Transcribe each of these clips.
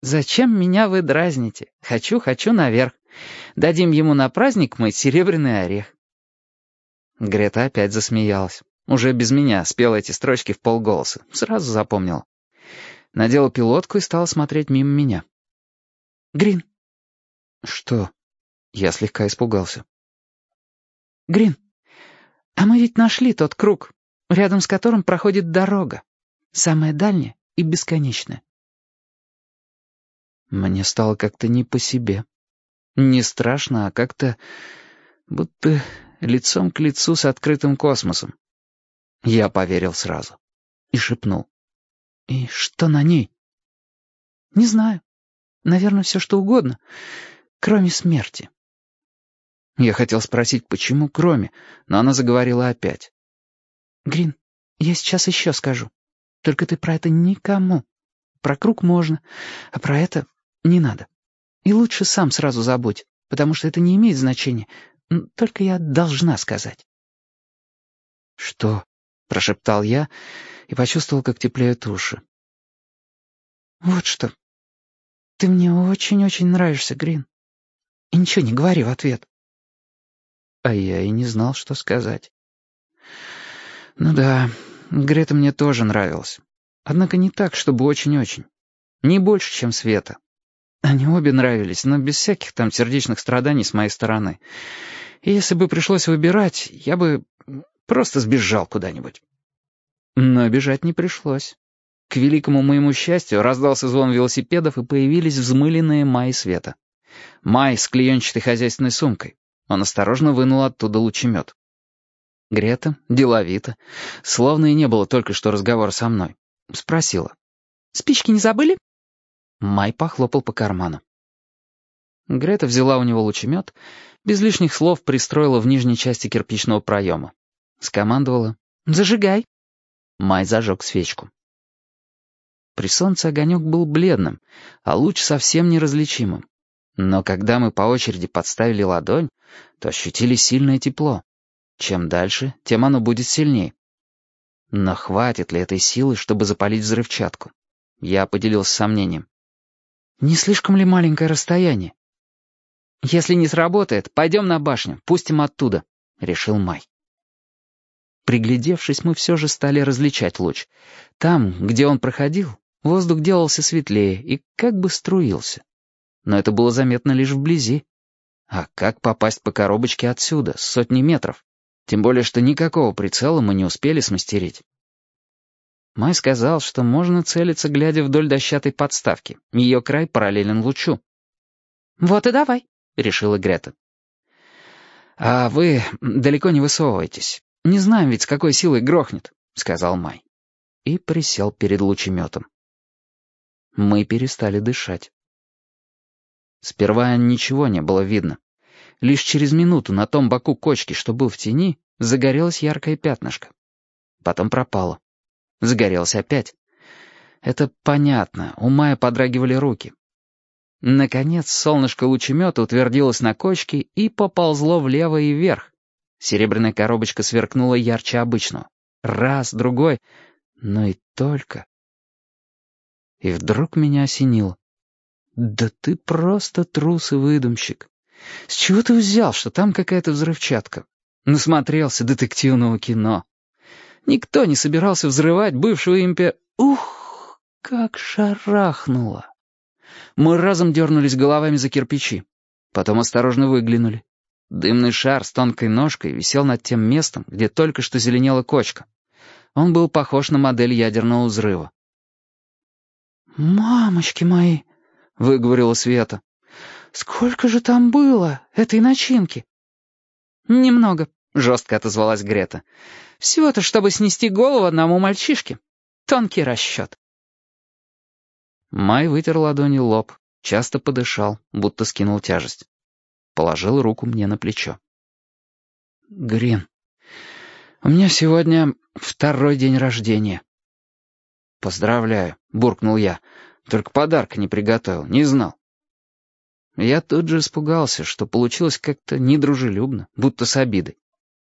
«Зачем меня вы дразните? Хочу, хочу наверх. Дадим ему на праздник мой серебряный орех». Грета опять засмеялась. Уже без меня спела эти строчки в полголоса. Сразу запомнила. Надела пилотку и стала смотреть мимо меня. «Грин». «Что?» Я слегка испугался. «Грин, а мы ведь нашли тот круг, рядом с которым проходит дорога. Самая дальняя и бесконечная». Мне стало как-то не по себе. Не страшно, а как-то будто лицом к лицу с открытым космосом. Я поверил сразу и шепнул. «И что на ней?» «Не знаю. Наверное, все что угодно, кроме смерти». Я хотел спросить, почему кроме, но она заговорила опять. «Грин, я сейчас еще скажу. Только ты про это никому. Про круг можно, а про это не надо. И лучше сам сразу забудь, потому что это не имеет значения. Только я должна сказать». «Что?» — прошептал я и почувствовал, как теплеют уши. «Вот что. Ты мне очень-очень нравишься, Грин. И ничего не говори в ответ». А я и не знал, что сказать. Ну да, Грета мне тоже нравилась. Однако не так, чтобы очень-очень. Не больше, чем Света. Они обе нравились, но без всяких там сердечных страданий с моей стороны. И если бы пришлось выбирать, я бы Просто сбежал куда-нибудь. Но бежать не пришлось. К великому моему счастью раздался звон велосипедов и появились взмыленные Май Света. Май с клеенчатой хозяйственной сумкой. Он осторожно вынул оттуда лучемет. Грета, деловито, словно и не было только что разговора со мной, спросила. «Спички не забыли?» Май похлопал по карману. Грета взяла у него лучемет, без лишних слов пристроила в нижней части кирпичного проема. Скомандовала «Зажигай». Май зажег свечку. При солнце огонек был бледным, а луч совсем неразличимым. Но когда мы по очереди подставили ладонь, то ощутили сильное тепло. Чем дальше, тем оно будет сильнее. Но хватит ли этой силы, чтобы запалить взрывчатку? Я поделился сомнением. Не слишком ли маленькое расстояние? Если не сработает, пойдем на башню, пустим оттуда, — решил Май. Приглядевшись, мы все же стали различать луч. Там, где он проходил, воздух делался светлее и как бы струился. Но это было заметно лишь вблизи. А как попасть по коробочке отсюда, сотни метров? Тем более, что никакого прицела мы не успели смастерить. Май сказал, что можно целиться, глядя вдоль дощатой подставки. Ее край параллелен лучу. «Вот и давай», — решила Грета. «А вы далеко не высовывайтесь. «Не знаем ведь, с какой силой грохнет», — сказал Май. И присел перед лучеметом. Мы перестали дышать. Сперва ничего не было видно. Лишь через минуту на том боку кочки, что был в тени, загорелось яркое пятнышко. Потом пропало. Загорелось опять. Это понятно, у Мая подрагивали руки. Наконец солнышко лучемета утвердилось на кочке и поползло влево и вверх, Серебряная коробочка сверкнула ярче обычного. Раз, другой, но и только. И вдруг меня осенило. «Да ты просто трус и выдумщик. С чего ты взял, что там какая-то взрывчатка? Насмотрелся детективного кино. Никто не собирался взрывать бывшего импе... Ух, как шарахнуло!» Мы разом дернулись головами за кирпичи. Потом осторожно выглянули. Дымный шар с тонкой ножкой висел над тем местом, где только что зеленела кочка. Он был похож на модель ядерного взрыва. «Мамочки мои!» — выговорила Света. «Сколько же там было, этой начинки?» «Немного», — жестко отозвалась Грета. «Всего-то, чтобы снести голову одному мальчишке. Тонкий расчет». Май вытер ладони лоб, часто подышал, будто скинул тяжесть положил руку мне на плечо. «Грин, у меня сегодня второй день рождения». «Поздравляю», — буркнул я. «Только подарка не приготовил, не знал». Я тут же испугался, что получилось как-то недружелюбно, будто с обидой.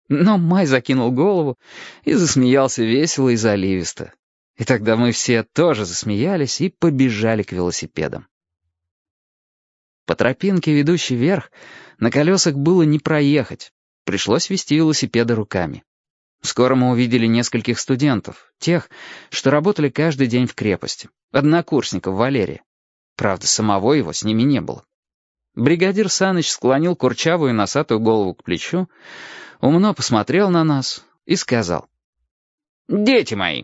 Но Май закинул голову и засмеялся весело и заливисто. И тогда мы все тоже засмеялись и побежали к велосипедам. По тропинке, ведущей вверх, на колесах было не проехать. Пришлось вести велосипеды руками. Скоро мы увидели нескольких студентов, тех, что работали каждый день в крепости, однокурсников Валерия. Правда, самого его с ними не было. Бригадир Саныч склонил курчавую носатую голову к плечу, умно посмотрел на нас и сказал. «Дети мои,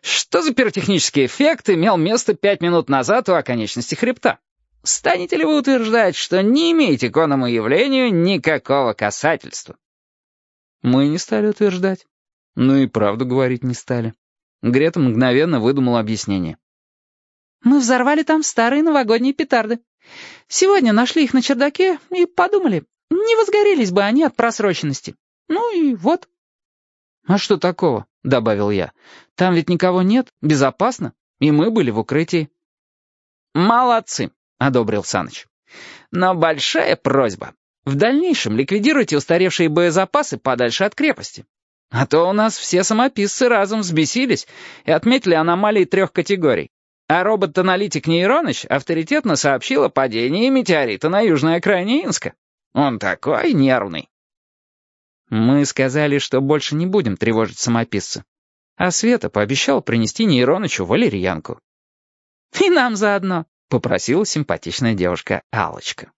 что за пиротехнический эффект имел место пять минут назад у оконечности хребта? Станете ли вы утверждать, что не имеете к оному явлению никакого касательства?» Мы не стали утверждать. Ну и правду говорить не стали. Грета мгновенно выдумала объяснение. «Мы взорвали там старые новогодние петарды. Сегодня нашли их на чердаке и подумали, не возгорелись бы они от просроченности. Ну и вот». «А что такого?» — добавил я. «Там ведь никого нет, безопасно, и мы были в укрытии». «Молодцы», — одобрил Саныч. «Но большая просьба. В дальнейшем ликвидируйте устаревшие боезапасы подальше от крепости. А то у нас все самописцы разом взбесились и отметили аномалии трех категорий. А робот-аналитик Нейроныч авторитетно сообщил о падении метеорита на южной окраине Инска. Он такой нервный. Мы сказали, что больше не будем тревожить самописца. А Света пообещал принести Нейронычу валерьянку. «И нам заодно», — попросила симпатичная девушка Алочка.